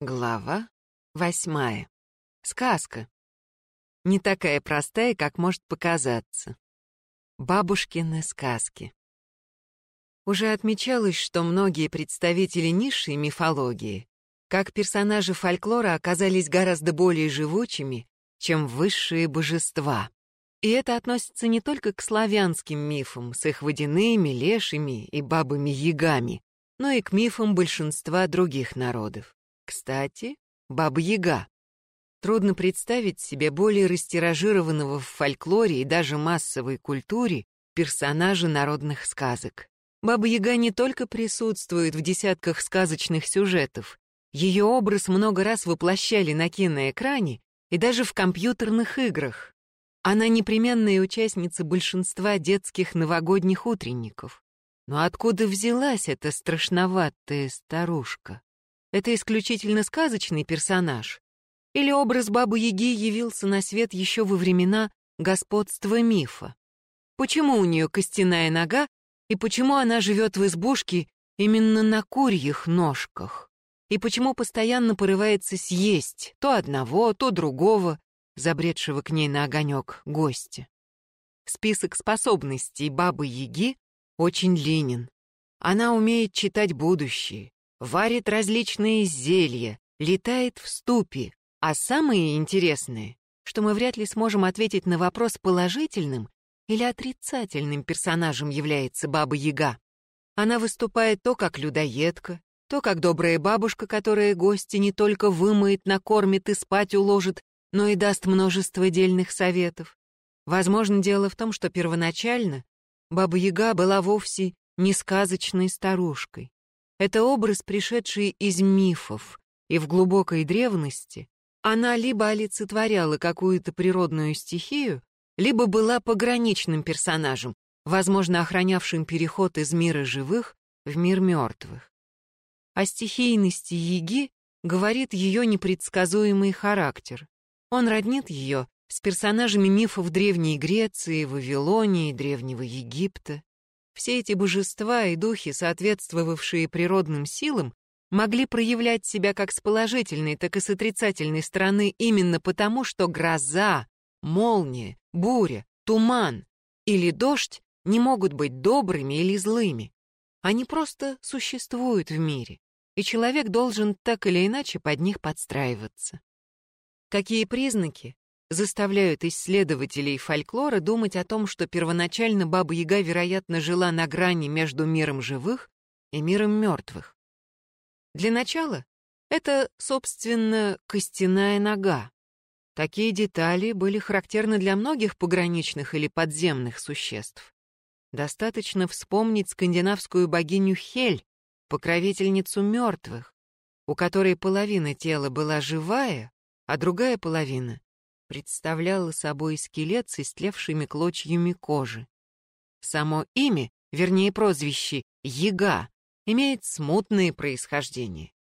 Глава восьмая. Сказка. Не такая простая, как может показаться. Бабушкины сказки. Уже отмечалось, что многие представители низшей мифологии, как персонажи фольклора, оказались гораздо более живучими, чем высшие божества. И это относится не только к славянским мифам с их водяными, лешими и бабами-ягами, но и к мифам большинства других народов. Кстати, Баба-Яга. Трудно представить себе более растиражированного в фольклоре и даже массовой культуре персонажа народных сказок. Баба-Яга не только присутствует в десятках сказочных сюжетов, ее образ много раз воплощали на киноэкране и даже в компьютерных играх. Она непременная участница большинства детских новогодних утренников. Но откуда взялась эта страшноватая старушка? Это исключительно сказочный персонаж? Или образ Бабы-Яги явился на свет еще во времена господства мифа? Почему у нее костяная нога, и почему она живет в избушке именно на курьих ножках? И почему постоянно порывается съесть то одного, то другого, забредшего к ней на огонек гостя? Список способностей Бабы-Яги очень ленен. Она умеет читать будущее, варит различные зелья, летает в ступе. А самое интересное, что мы вряд ли сможем ответить на вопрос положительным или отрицательным персонажем является Баба-Яга. Она выступает то как людоедка, то как добрая бабушка, которая гости не только вымоет, накормит и спать уложит, но и даст множество дельных советов. Возможно, дело в том, что первоначально Баба-Яга была вовсе не сказочной старушкой. Это образ, пришедший из мифов, и в глубокой древности она либо олицетворяла какую-то природную стихию, либо была пограничным персонажем, возможно, охранявшим переход из мира живых в мир мертвых. О стихийности Яги говорит ее непредсказуемый характер. Он роднит ее с персонажами мифов Древней Греции, Вавилонии, Древнего Египта. Все эти божества и духи, соответствовавшие природным силам, могли проявлять себя как с положительной, так и с отрицательной стороны именно потому, что гроза, молния, буря, туман или дождь не могут быть добрыми или злыми. Они просто существуют в мире, и человек должен так или иначе под них подстраиваться. Какие признаки заставляют исследователей фольклора думать о том, что первоначально Баба-Яга, вероятно, жила на грани между миром живых и миром мертвых. Для начала это, собственно, костяная нога. Такие детали были характерны для многих пограничных или подземных существ. Достаточно вспомнить скандинавскую богиню Хель, покровительницу мертвых, у которой половина тела была живая, а другая половина представляла собой скелет с истлевшими клочьями кожи. Само имя, вернее прозвище «Яга», имеет смутное происхождение.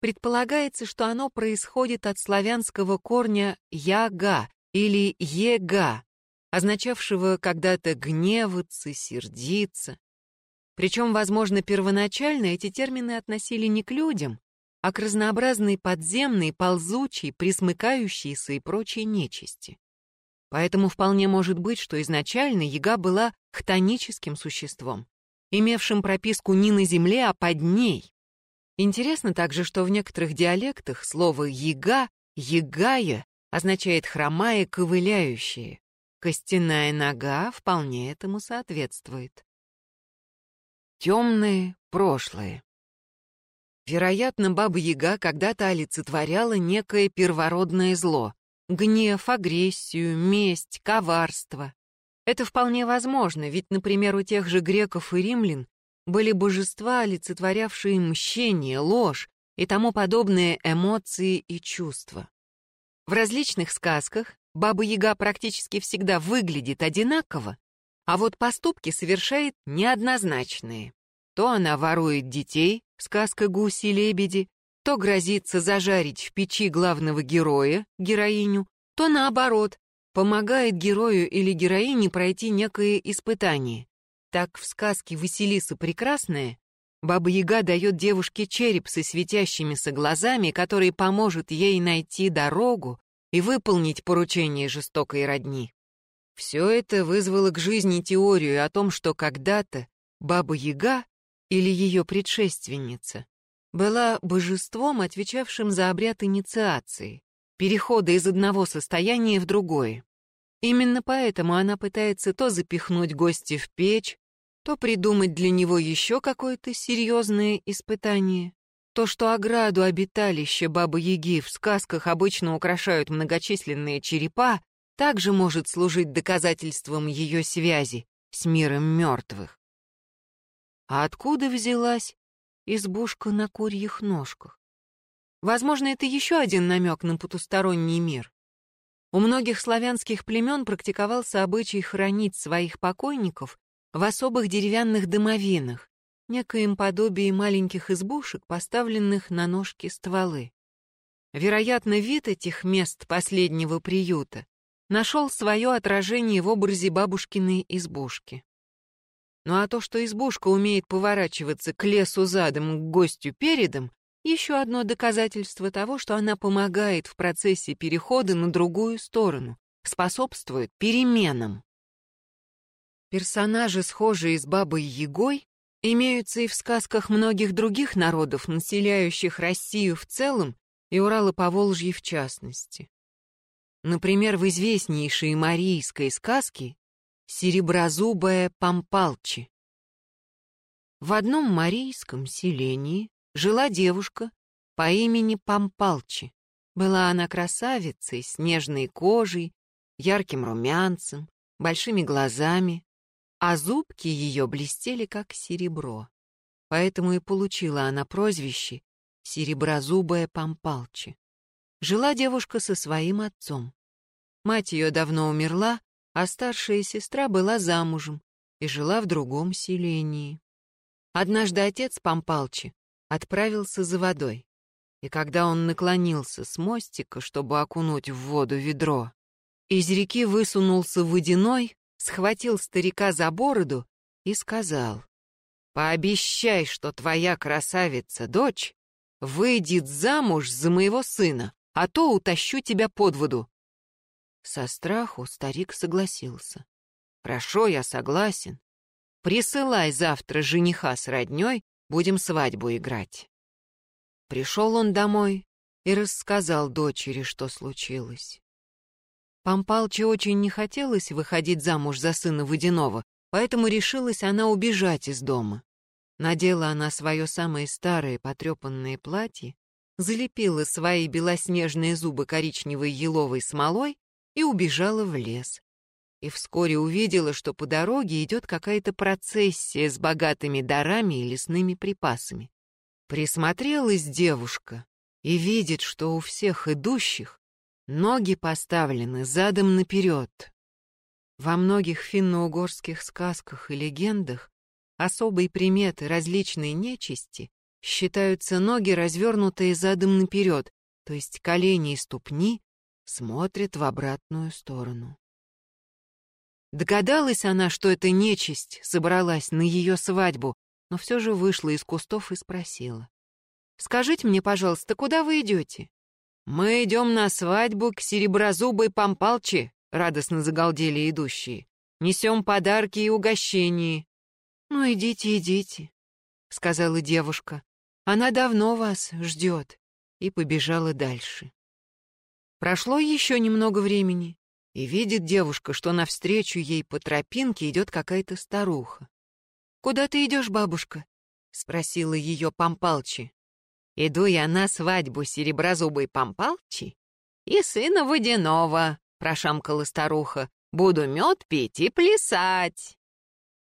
Предполагается, что оно происходит от славянского корня «яга» или «ега», означавшего когда-то гневаться, сердиться. Причем, возможно, первоначально эти термины относили не к людям, а к разнообразной подземной, ползучей, присмыкающейся и прочей нечисти. Поэтому вполне может быть, что изначально яга была хтоническим существом, имевшим прописку не на земле, а под ней. Интересно также, что в некоторых диалектах слово «яга», «ягая» означает «хромая, ковыляющая». Костяная нога вполне этому соответствует. Темные прошлые. Вероятно, Баба-Яга когда-то олицетворяла некое первородное зло — гнев, агрессию, месть, коварство. Это вполне возможно, ведь, например, у тех же греков и римлян были божества, олицетворявшие мщение, ложь и тому подобные эмоции и чувства. В различных сказках Баба-Яга практически всегда выглядит одинаково, а вот поступки совершает неоднозначные. То она ворует детей, сказка «Гуси-лебеди», то грозится зажарить в печи главного героя, героиню, то наоборот, помогает герою или героине пройти некое испытание. Так в сказке «Василиса Прекрасная» Баба-яга дает девушке череп со светящимися глазами, который поможет ей найти дорогу и выполнить поручение жестокой родни. Все это вызвало к жизни теорию о том, что когда-то Баба-яга или ее предшественница была божеством, отвечавшим за обряд инициации, перехода из одного состояния в другое. Именно поэтому она пытается то запихнуть гостя в печь, то придумать для него еще какое-то серьезное испытание. То, что ограду обиталища Бабы-Яги в сказках обычно украшают многочисленные черепа, также может служить доказательством ее связи с миром мертвых. А откуда взялась избушка на курьих ножках? Возможно, это еще один намек на потусторонний мир. У многих славянских племен практиковался обычай хранить своих покойников в особых деревянных домовинах, некоем подобии маленьких избушек, поставленных на ножки стволы. Вероятно, вид этих мест последнего приюта нашел свое отражение в образе бабушкиной избушки. Ну а то, что избушка умеет поворачиваться к лесу задом, к гостю передом, еще одно доказательство того, что она помогает в процессе перехода на другую сторону, способствует переменам. Персонажи, схожие с Бабой Ягой, имеются и в сказках многих других народов, населяющих Россию в целом и Урало-Поволжье в частности. Например, в известнейшей марийской сказке «Сереброзубая Пампалчи». В одном марийском селении жила девушка по имени Пампалчи. Была она красавицей, с нежной кожей, ярким румянцем, большими глазами, а зубки ее блестели, как серебро. Поэтому и получила она прозвище «Сереброзубая Пампалчи». Жила девушка со своим отцом. Мать ее давно умерла, а старшая сестра была замужем и жила в другом селении. Однажды отец Пампалчи отправился за водой, и когда он наклонился с мостика, чтобы окунуть в воду ведро, из реки высунулся водяной, схватил старика за бороду и сказал, «Пообещай, что твоя красавица-дочь выйдет замуж за моего сына, а то утащу тебя под воду». Со страху старик согласился. «Хорошо, я согласен. Присылай завтра жениха с роднёй, будем свадьбу играть». Пришел он домой и рассказал дочери, что случилось. Пампалче очень не хотелось выходить замуж за сына Водянова, поэтому решилась она убежать из дома. Надела она свое самое старое потрепанное платье, залепила свои белоснежные зубы коричневой еловой смолой и убежала в лес. И вскоре увидела, что по дороге идет какая-то процессия с богатыми дарами и лесными припасами. Присмотрелась девушка и видит, что у всех идущих Ноги поставлены задом наперед. Во многих финно-угорских сказках и легендах особой приметы различной нечисти считаются ноги, развернутые задом наперед, то есть колени и ступни смотрят в обратную сторону. Догадалась она, что эта нечисть собралась на ее свадьбу, но все же вышла из кустов и спросила. «Скажите мне, пожалуйста, куда вы идете?» «Мы идем на свадьбу к сереброзубой Пампалче», — радостно загалдели идущие. «Несем подарки и угощения». «Ну, идите, идите», — сказала девушка. «Она давно вас ждет», и побежала дальше. Прошло еще немного времени, и видит девушка, что навстречу ей по тропинке идет какая-то старуха. «Куда ты идешь, бабушка?» — спросила ее Пампалчи. Иду я на свадьбу сереброзубой Пампалчи и сына водяного, прошамкала старуха. Буду мед пить и плясать.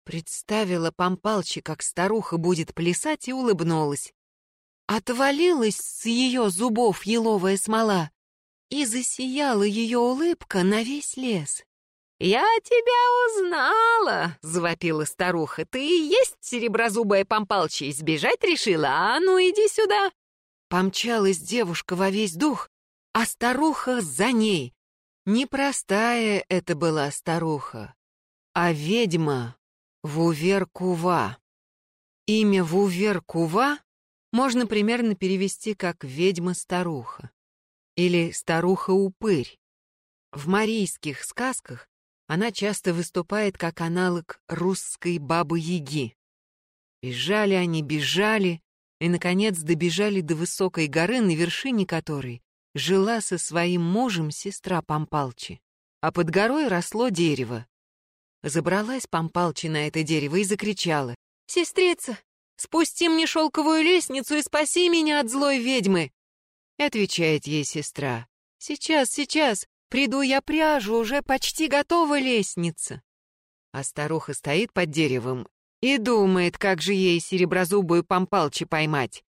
Представила Пампалчи, как старуха будет плясать, и улыбнулась. Отвалилась с ее зубов еловая смола, и засияла ее улыбка на весь лес. «Я тебя узнала!» — завопила старуха. «Ты и есть сереброзубая помпалчи, сбежать решила? А ну иди сюда!» Помчалась девушка во весь дух, а старуха за ней. Непростая это была старуха, а ведьма Вувер-Кува. Имя Вувер-Кува можно примерно перевести как «ведьма-старуха» или «старуха-упырь». В марийских сказках она часто выступает как аналог русской бабы-яги. Бежали они, бежали, и, наконец, добежали до высокой горы, на вершине которой жила со своим мужем сестра Пампалчи, а под горой росло дерево. Забралась Пампалчи на это дерево и закричала. «Сестрица, спусти мне шелковую лестницу и спаси меня от злой ведьмы!» Отвечает ей сестра. «Сейчас, сейчас, приду я пряжу, уже почти готова лестница». А старуха стоит под деревом и думает, как же ей сереброзубую помпалчи поймать.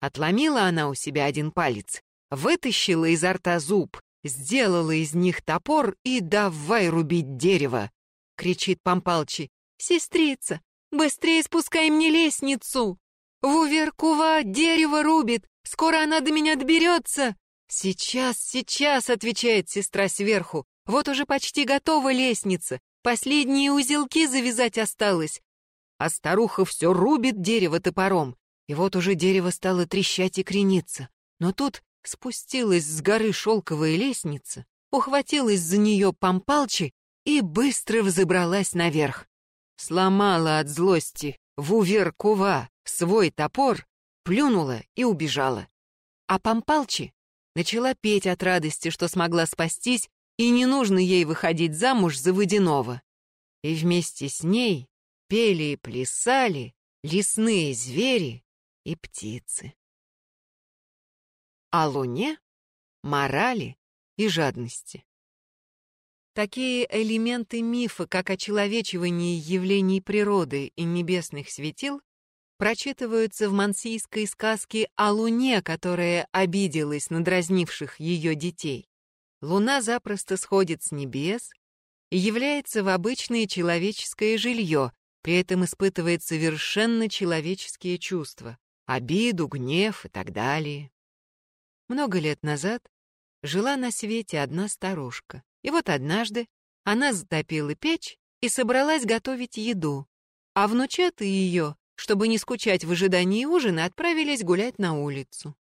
Отломила она у себя один палец, вытащила изо рта зуб, сделала из них топор и давай рубить дерево. Кричит Помпалчи. «Сестрица, быстрее спускай мне лестницу! Вуверкува дерево рубит, скоро она до меня доберется!» «Сейчас, сейчас!» — отвечает сестра сверху. «Вот уже почти готова лестница, последние узелки завязать осталось а старуха все рубит дерево топором. И вот уже дерево стало трещать и крениться. Но тут спустилась с горы шелковая лестница, ухватилась за нее помпалчи и быстро взобралась наверх. Сломала от злости вувер кува свой топор, плюнула и убежала. А помпалчи начала петь от радости, что смогла спастись, и не нужно ей выходить замуж за водяного. И вместе с ней пели и плясали лесные звери и птицы. О луне, морали и жадности. Такие элементы мифа, как очеловечивание явлений природы и небесных светил, прочитываются в мансийской сказке о луне, которая обиделась на дразнивших ее детей. Луна запросто сходит с небес и является в обычное человеческое жилье, при этом испытывает совершенно человеческие чувства, обиду, гнев и так далее. Много лет назад жила на свете одна старушка, и вот однажды она затопила печь и собралась готовить еду, а внучата ее, чтобы не скучать в ожидании ужина, отправились гулять на улицу.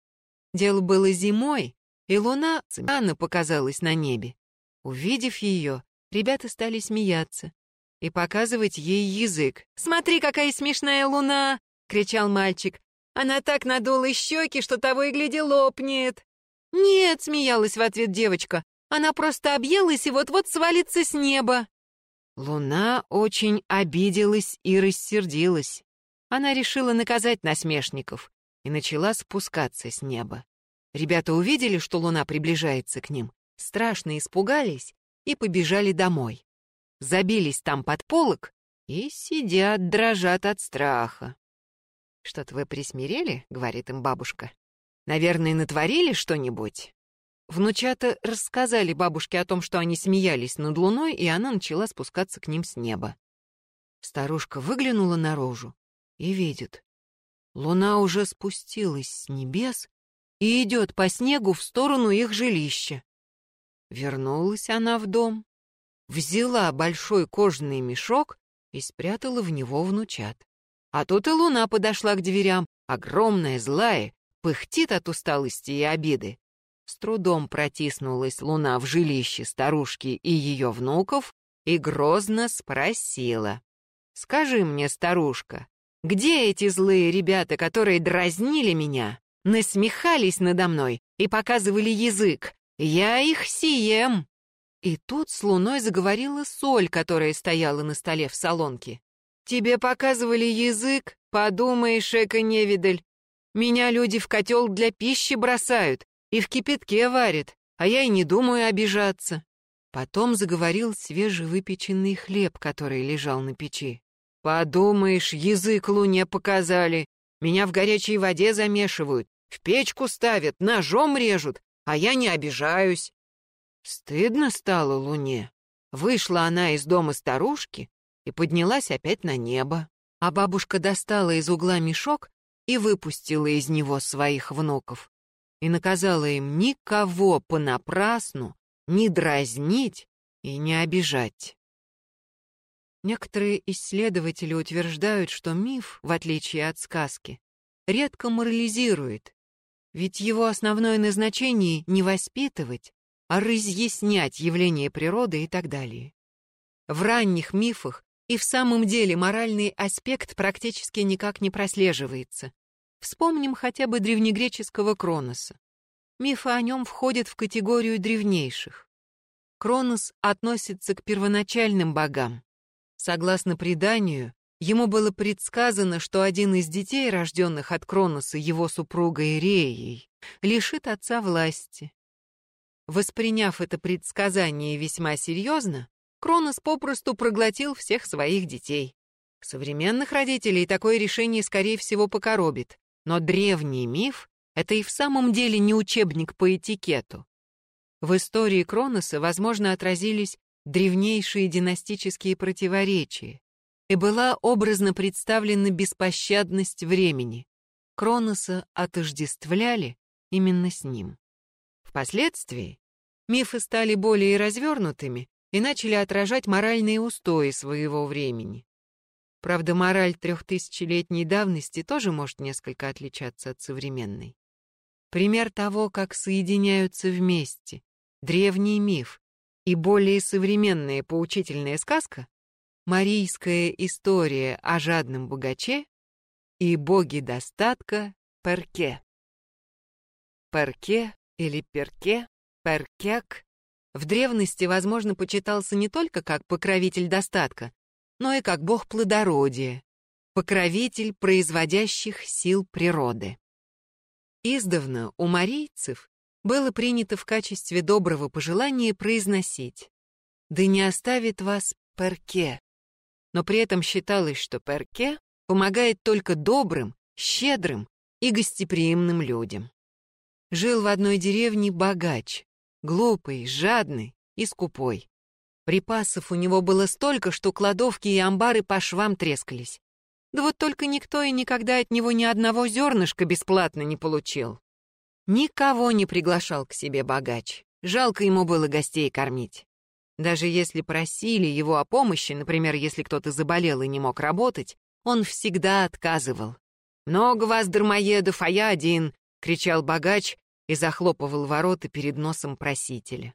Дело было зимой, и луна рано показалась на небе. Увидев ее, ребята стали смеяться, и показывать ей язык. «Смотри, какая смешная луна!» — кричал мальчик. «Она так надула щеки, что того и гляди лопнет!» «Нет!» — смеялась в ответ девочка. «Она просто объелась и вот-вот свалится с неба!» Луна очень обиделась и рассердилась. Она решила наказать насмешников и начала спускаться с неба. Ребята увидели, что луна приближается к ним, страшно испугались и побежали домой забились там под полок и сидят, дрожат от страха. «Что-то вы присмирели?» — говорит им бабушка. «Наверное, натворили что-нибудь?» Внучата рассказали бабушке о том, что они смеялись над луной, и она начала спускаться к ним с неба. Старушка выглянула наружу и видит. Луна уже спустилась с небес и идет по снегу в сторону их жилища. Вернулась она в дом взяла большой кожаный мешок и спрятала в него внучат. А тут и луна подошла к дверям, огромная, злая, пыхтит от усталости и обиды. С трудом протиснулась луна в жилище старушки и ее внуков и грозно спросила. «Скажи мне, старушка, где эти злые ребята, которые дразнили меня, насмехались надо мной и показывали язык? Я их съем!» И тут с луной заговорила соль, которая стояла на столе в салонке. «Тебе показывали язык? Подумаешь, эко-невидаль. Меня люди в котел для пищи бросают и в кипятке варят, а я и не думаю обижаться». Потом заговорил свежевыпеченный хлеб, который лежал на печи. «Подумаешь, язык луне показали. Меня в горячей воде замешивают, в печку ставят, ножом режут, а я не обижаюсь. Стыдно стало Луне. Вышла она из дома старушки и поднялась опять на небо. А бабушка достала из угла мешок и выпустила из него своих внуков. И наказала им никого понапрасну не дразнить и не обижать. Некоторые исследователи утверждают, что миф, в отличие от сказки, редко морализирует, ведь его основное назначение — не воспитывать, а разъяснять явления природы и так далее. В ранних мифах и в самом деле моральный аспект практически никак не прослеживается. Вспомним хотя бы древнегреческого Кроноса. Мифы о нем входят в категорию древнейших. Кронос относится к первоначальным богам. Согласно преданию, ему было предсказано, что один из детей, рожденных от Кроноса его супругой Реей, лишит отца власти. Восприняв это предсказание весьма серьезно, Кронос попросту проглотил всех своих детей. Современных родителей такое решение, скорее всего, покоробит, но древний миф — это и в самом деле не учебник по этикету. В истории Кроноса, возможно, отразились древнейшие династические противоречия, и была образно представлена беспощадность времени. Кроноса отождествляли именно с ним. Впоследствии мифы стали более развернутыми и начали отражать моральные устои своего времени. Правда, мораль трехтысячелетней давности тоже может несколько отличаться от современной. Пример того, как соединяются вместе древний миф и более современная поучительная сказка, марийская история о жадном богаче и боге достатка Перке. Перке или Перке, Перкек в древности, возможно, почитался не только как покровитель достатка, но и как бог плодородия, покровитель производящих сил природы. Издавна у марийцев было принято в качестве доброго пожелания произносить «Да не оставит вас Перке», но при этом считалось, что Перке помогает только добрым, щедрым и гостеприимным людям. Жил в одной деревне богач, Глупый, жадный и скупой. Припасов у него было столько, что кладовки и амбары по швам трескались. Да вот только никто и никогда от него ни одного зернышка бесплатно не получил. Никого не приглашал к себе богач. Жалко ему было гостей кормить. Даже если просили его о помощи, например, если кто-то заболел и не мог работать, он всегда отказывал. «Много вас, дармоедов, а я один!» — кричал богач, и захлопывал ворота перед носом просителя.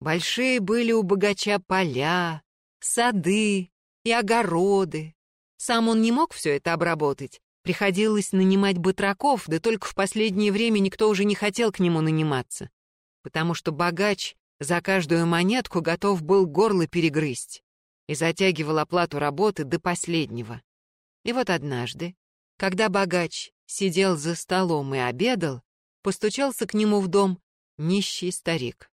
Большие были у богача поля, сады и огороды. Сам он не мог все это обработать. Приходилось нанимать батраков, да только в последнее время никто уже не хотел к нему наниматься, потому что богач за каждую монетку готов был горло перегрызть и затягивал оплату работы до последнего. И вот однажды, когда богач сидел за столом и обедал, постучался к нему в дом нищий старик.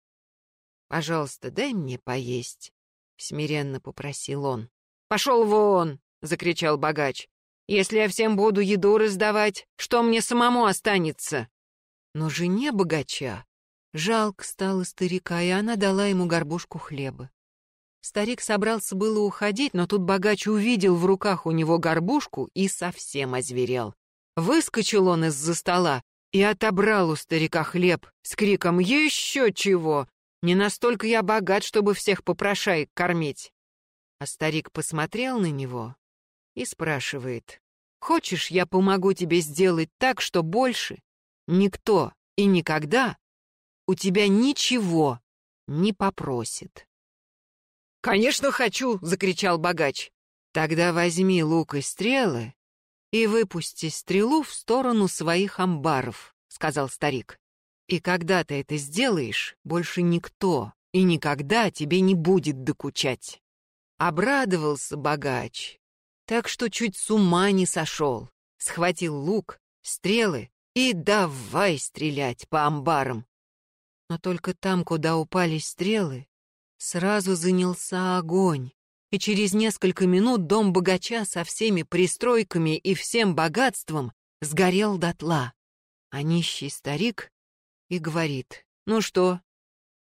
«Пожалуйста, дай мне поесть», — смиренно попросил он. «Пошел вон!» — закричал богач. «Если я всем буду еду раздавать, что мне самому останется?» Но жене богача жалко стало старика, и она дала ему горбушку хлеба. Старик собрался было уходить, но тут богач увидел в руках у него горбушку и совсем озверел. Выскочил он из-за стола и отобрал у старика хлеб с криком «Еще чего! Не настолько я богат, чтобы всех попрошаек кормить!» А старик посмотрел на него и спрашивает «Хочешь, я помогу тебе сделать так, что больше никто и никогда у тебя ничего не попросит?» «Конечно хочу!» — закричал богач. «Тогда возьми лук и стрелы и выпусти стрелу в сторону своих амбаров», — сказал старик. «И когда ты это сделаешь, больше никто и никогда тебе не будет докучать». Обрадовался богач, так что чуть с ума не сошел. Схватил лук, стрелы и давай стрелять по амбарам. Но только там, куда упали стрелы, сразу занялся огонь и через несколько минут дом богача со всеми пристройками и всем богатством сгорел дотла. А нищий старик и говорит, «Ну что,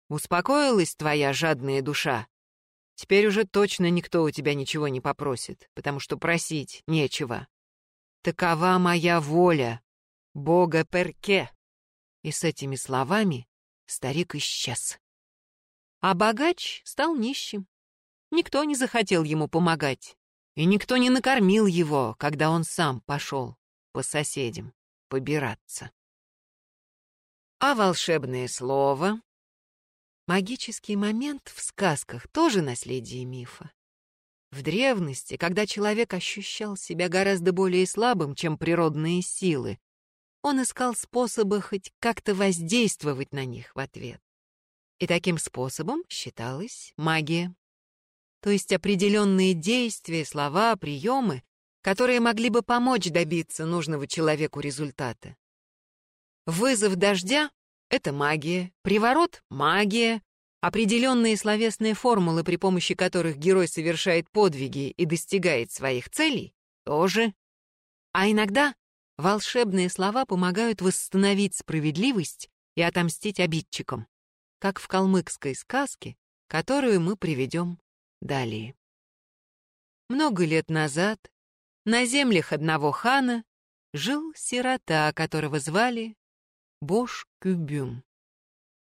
успокоилась твоя жадная душа? Теперь уже точно никто у тебя ничего не попросит, потому что просить нечего. Такова моя воля, бога Перке». И с этими словами старик исчез. А богач стал нищим. Никто не захотел ему помогать, и никто не накормил его, когда он сам пошел по соседям побираться. А волшебное слово? Магический момент в сказках тоже наследие мифа. В древности, когда человек ощущал себя гораздо более слабым, чем природные силы, он искал способы хоть как-то воздействовать на них в ответ. И таким способом считалась магия. То есть определенные действия, слова, приемы, которые могли бы помочь добиться нужного человеку результата. Вызов дождя — это магия, приворот — магия, определенные словесные формулы, при помощи которых герой совершает подвиги и достигает своих целей — тоже. А иногда волшебные слова помогают восстановить справедливость и отомстить обидчикам, как в калмыкской сказке, которую мы приведем далее. Много лет назад на землях одного хана жил сирота, которого звали Бош Кюбюм.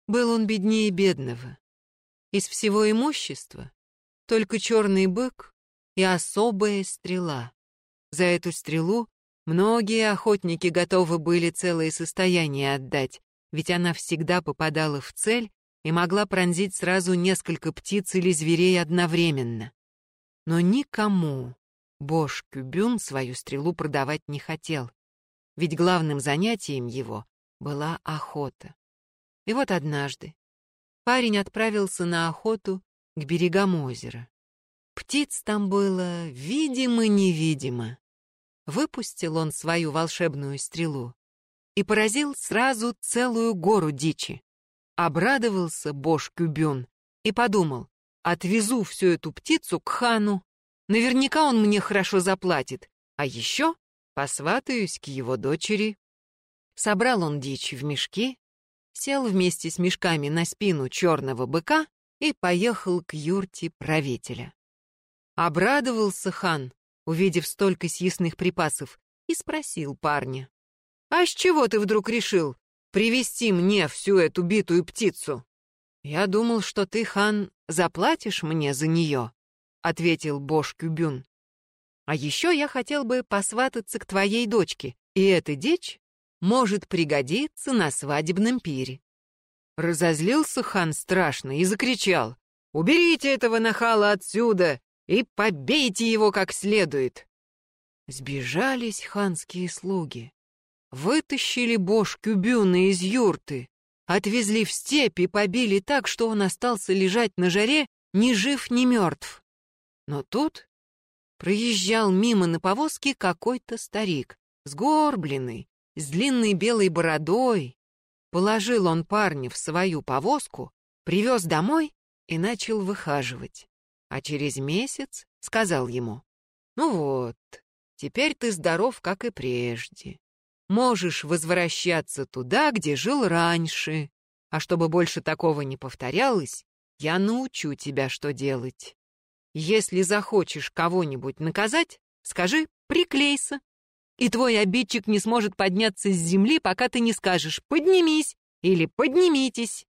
Был он беднее бедного. Из всего имущества только черный бык и особая стрела. За эту стрелу многие охотники готовы были целое состояние отдать, ведь она всегда попадала в цель и могла пронзить сразу несколько птиц или зверей одновременно. Но никому Бош Кюбюн свою стрелу продавать не хотел, ведь главным занятием его была охота. И вот однажды парень отправился на охоту к берегам озера. Птиц там было видимо-невидимо. Выпустил он свою волшебную стрелу и поразил сразу целую гору дичи. Обрадовался Бош Кюбюн и подумал, отвезу всю эту птицу к хану. Наверняка он мне хорошо заплатит, а еще посватаюсь к его дочери. Собрал он дичь в мешки, сел вместе с мешками на спину черного быка и поехал к юрте правителя. Обрадовался хан, увидев столько съестных припасов, и спросил парня. «А с чего ты вдруг решил привести мне всю эту битую птицу?» «Я думал, что ты, хан, заплатишь мне за нее», — ответил Бош Кюбюн. «А еще я хотел бы посвататься к твоей дочке, и эта дичь может пригодиться на свадебном пире. Разозлился хан страшно и закричал «Уберите этого нахала отсюда и побейте его как следует!» Сбежались ханские слуги, вытащили Бош Кюбюна из юрты, отвезли в степь и побили так, что он остался лежать на жаре ни жив, ни мертв. Но тут проезжал мимо на повозке какой-то старик, сгорбленный, с длинной белой бородой. Положил он парня в свою повозку, привез домой и начал выхаживать. А через месяц сказал ему, «Ну вот, теперь ты здоров, как и прежде. Можешь возвращаться туда, где жил раньше. А чтобы больше такого не повторялось, я научу тебя, что делать. Если захочешь кого-нибудь наказать, скажи «приклейся» и твой обидчик не сможет подняться с земли, пока ты не скажешь «поднимись» или «поднимитесь».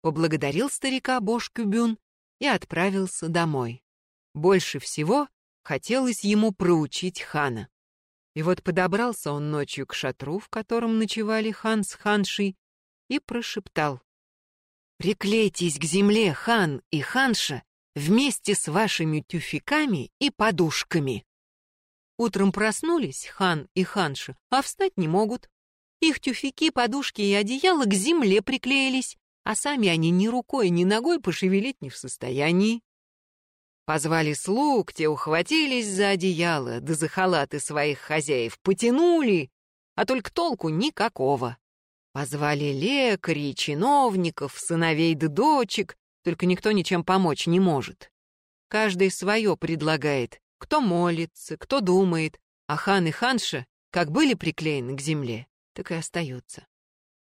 Поблагодарил старика Бош Кюбюн и отправился домой. Больше всего хотелось ему проучить хана. И вот подобрался он ночью к шатру, в котором ночевали хан с ханшей, и прошептал. «Приклейтесь к земле, хан и ханша, вместе с вашими тюфяками и подушками». Утром проснулись хан и ханша, а встать не могут. Их тюфяки, подушки и одеяло к земле приклеились, а сами они ни рукой, ни ногой пошевелить не в состоянии. Позвали слуг, те ухватились за одеяло, да за халаты своих хозяев потянули, а только толку никакого. Позвали лекарей, чиновников, сыновей да дочек, только никто ничем помочь не может. Каждый свое предлагает, кто молится, кто думает, а хан и ханша как были приклеены к земле, так и остаются.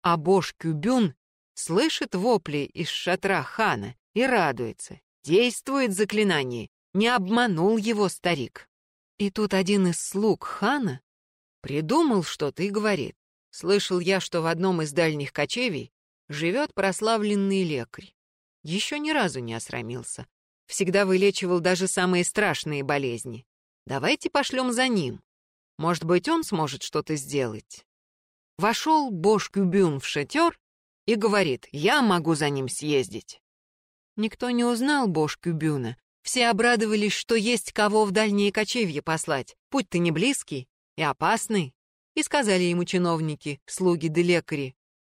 А Бош Кюбюн слышит вопли из шатра хана и радуется. Действует заклинание, не обманул его старик. И тут один из слуг хана придумал что-то и говорит. Слышал я, что в одном из дальних кочевий живет прославленный лекарь. Еще ни разу не осрамился, всегда вылечивал даже самые страшные болезни. Давайте пошлем за ним. Может быть, он сможет что-то сделать. Вошел Бош Кюбюн в шатер и говорит, я могу за ним съездить. Никто не узнал Бош Кюбюна. Все обрадовались, что есть кого в дальние кочевья послать. Путь-то не близкий и опасный. И сказали ему чиновники, слуги да лекари,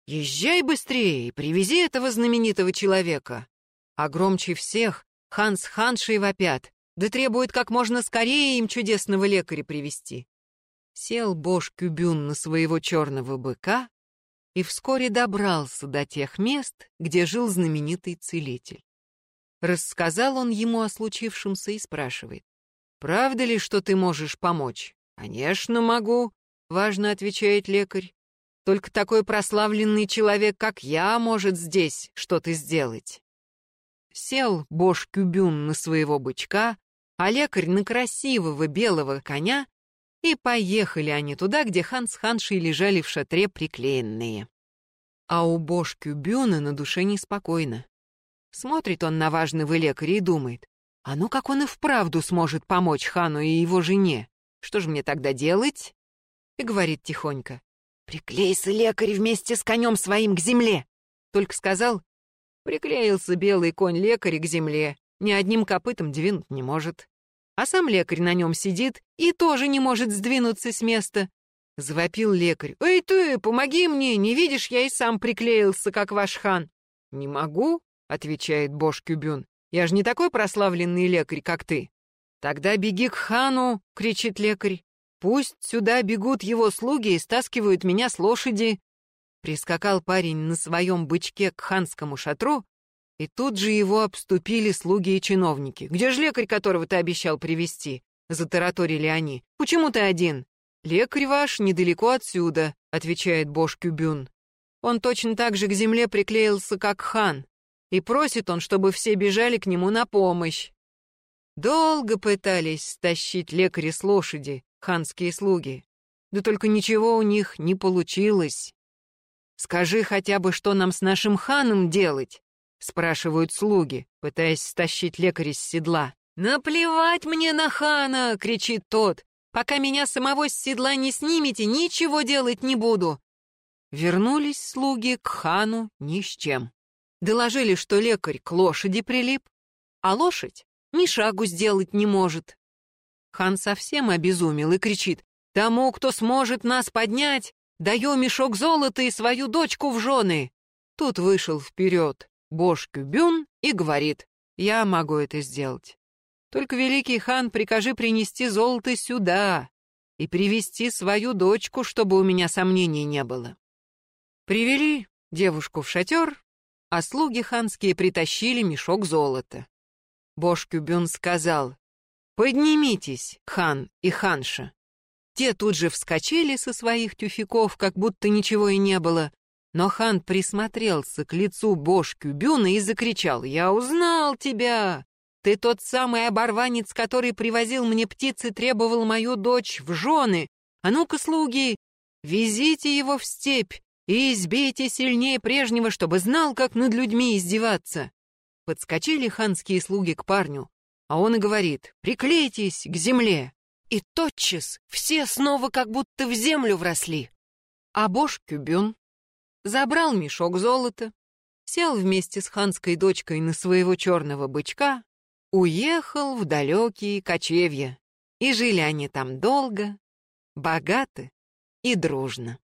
«Езжай быстрее и привези этого знаменитого человека». А громче всех Ханс Ханшей вопят, да требует как можно скорее им чудесного лекаря привести. Сел Бош Кюбюн на своего черного быка и вскоре добрался до тех мест, где жил знаменитый целитель. Рассказал он ему о случившемся и спрашивает. «Правда ли, что ты можешь помочь?» «Конечно, могу», — важно отвечает лекарь. «Только такой прославленный человек, как я, может здесь что-то сделать». Сел Бош Кюбюн на своего бычка, а лекарь на красивого белого коня, и поехали они туда, где хан с ханшей лежали в шатре приклеенные. А у Бош Кюбюна на душе неспокойно. Смотрит он на важного лекаря и думает, а ну как он и вправду сможет помочь хану и его жене? Что же мне тогда делать? И говорит тихонько, приклейся, лекарь, вместе с конем своим к земле. Только сказал, приклеился белый конь лекаря к земле, ни одним копытом двинуть не может. А сам лекарь на нем сидит и тоже не может сдвинуться с места. Завопил лекарь. «Эй ты, помоги мне, не видишь, я и сам приклеился, как ваш хан». «Не могу», отвечает Бош Кюбюн. «Я же не такой прославленный лекарь, как ты». «Тогда беги к хану!» — кричит лекарь. «Пусть сюда бегут его слуги и стаскивают меня с лошади». Прискакал парень на своем бычке к ханскому шатру, и тут же его обступили слуги и чиновники. «Где же лекарь, которого ты обещал привести? затараторили они. «Почему ты один?» «Лекарь ваш недалеко отсюда», — отвечает Бош Кюбюн. «Он точно так же к земле приклеился, как хан и просит он, чтобы все бежали к нему на помощь. Долго пытались стащить лекаря с лошади, ханские слуги, да только ничего у них не получилось. «Скажи хотя бы, что нам с нашим ханом делать?» — спрашивают слуги, пытаясь стащить лекаря с седла. «Наплевать мне на хана!» — кричит тот. «Пока меня самого с седла не снимете, ничего делать не буду!» Вернулись слуги к хану ни с чем. Доложили, что лекарь к лошади прилип, а лошадь ни шагу сделать не может. Хан совсем обезумел и кричит, «Тому, кто сможет нас поднять, даю мешок золота и свою дочку в жены!» Тут вышел вперед Бош Кюбюн и говорит, «Я могу это сделать. Только, великий хан, прикажи принести золото сюда и привести свою дочку, чтобы у меня сомнений не было». Привели девушку в шатер, а слуги ханские притащили мешок золота. Бош-Кюбюн сказал, «Поднимитесь, хан и ханша». Те тут же вскочили со своих тюфяков, как будто ничего и не было, но хан присмотрелся к лицу Бош-Кюбюна и закричал, «Я узнал тебя! Ты тот самый оборванец, который привозил мне птиц и требовал мою дочь в жены. А ну-ка, слуги, везите его в степь, и избейте сильнее прежнего, чтобы знал, как над людьми издеваться. Подскочили ханские слуги к парню, а он и говорит, приклейтесь к земле. И тотчас все снова как будто в землю вросли. А Бош Кюбюн забрал мешок золота, сел вместе с ханской дочкой на своего черного бычка, уехал в далекие кочевья. И жили они там долго, богаты и дружно.